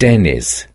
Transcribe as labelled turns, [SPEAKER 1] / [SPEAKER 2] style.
[SPEAKER 1] Dennis.